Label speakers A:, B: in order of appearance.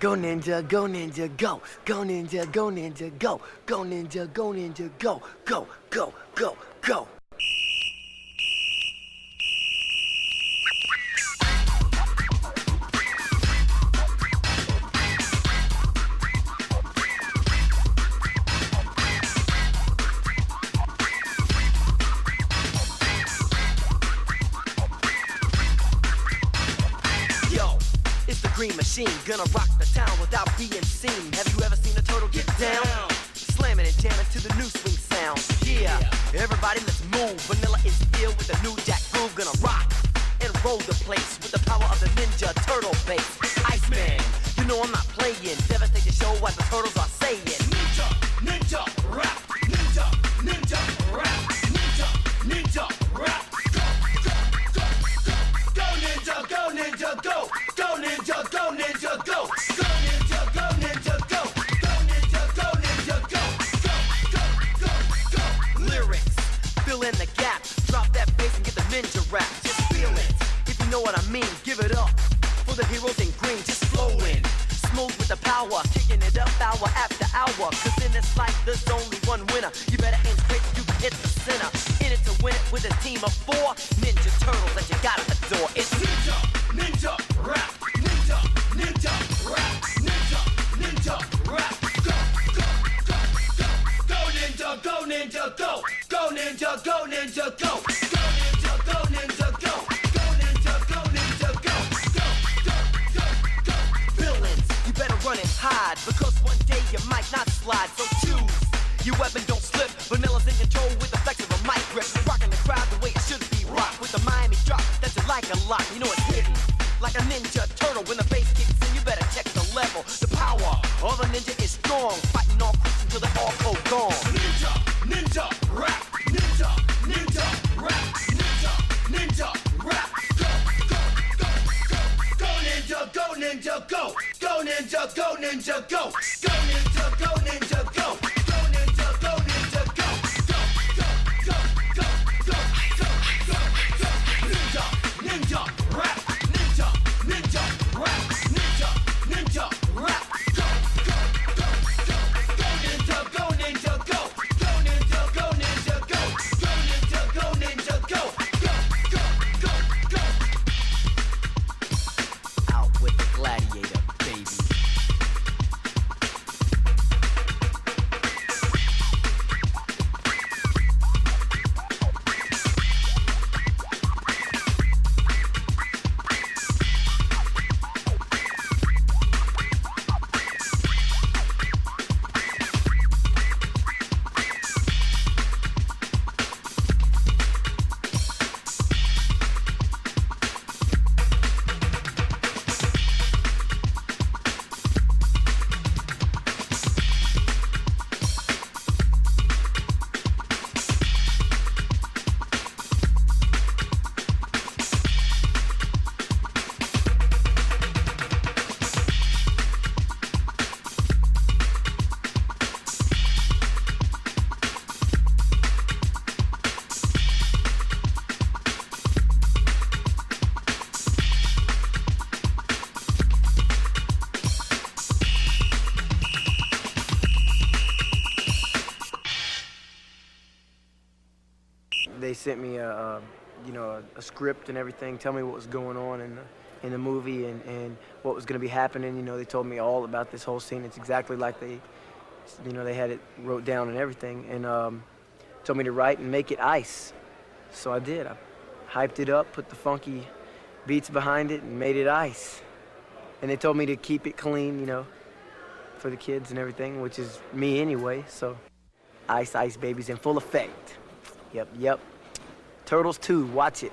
A: Go ninja, go ninja, go. Go ninja, go ninja, go. Go ninja, go ninja, go. Go, go, go, go. Green Machine, gonna rock the town without being seen. Have you ever seen a turtle get down? Slamming and jamming to the new swing sound. Yeah, everybody let's move. Vanilla is ill with the new jack groove, gonna rock and roll the place with the power of the Ninja Turtle bass. Iceman, you know I'm not playing. Devastate the show what the turtles are saying. Ninja, ninja, rap, fill in the gap. Drop that bass and get the ninja rap. Just feel it. If you know what I mean, give it up. For the heroes in green, just flowing. Smooth with the power, kicking it up hour after hour. Cause in this life, there's only one winner. You better aim straight, you hit the center. In it to win it with a team of four ninja turtles that you gotta adore. It's ninja, ninja, rap, ninja, ninja, rap, ninja, ninja, rap. Go, go, go, go, go ninja, go ninja, go ninja, go ninja, go, go ninja, go ninja, go, go ninja, go ninja, go, go, go, go, go. Villains, you better run and hide because one day you might not slide. So choose your weapon, don't slip. Vanilla's in control with the flex of a mic grip, rocking the crowd the way it should be rocked with the Miami drop that you like a lot. You know it's hidden like a ninja turtle when the bass kicks in. You better check the level, the power. All the ninja is strong, fighting all crooks until they all go gone. Ninja, go ninja, go, go ninja, go ninja, go, go ninja, go ninja, go, sent me a, a you know a, a script and everything, tell me what was going on in the in the movie and, and what was going to be happening. You know, they told me all about this whole scene. It's exactly like they, you know, they had it wrote down and everything, and um, told me to write and make it ice. So I did. I hyped it up, put the funky beats behind it, and made it ice. And they told me to keep it clean, you know, for the kids and everything, which is me anyway. So, ice, ice, babies in full effect. Yep, yep. Turtles 2, watch it.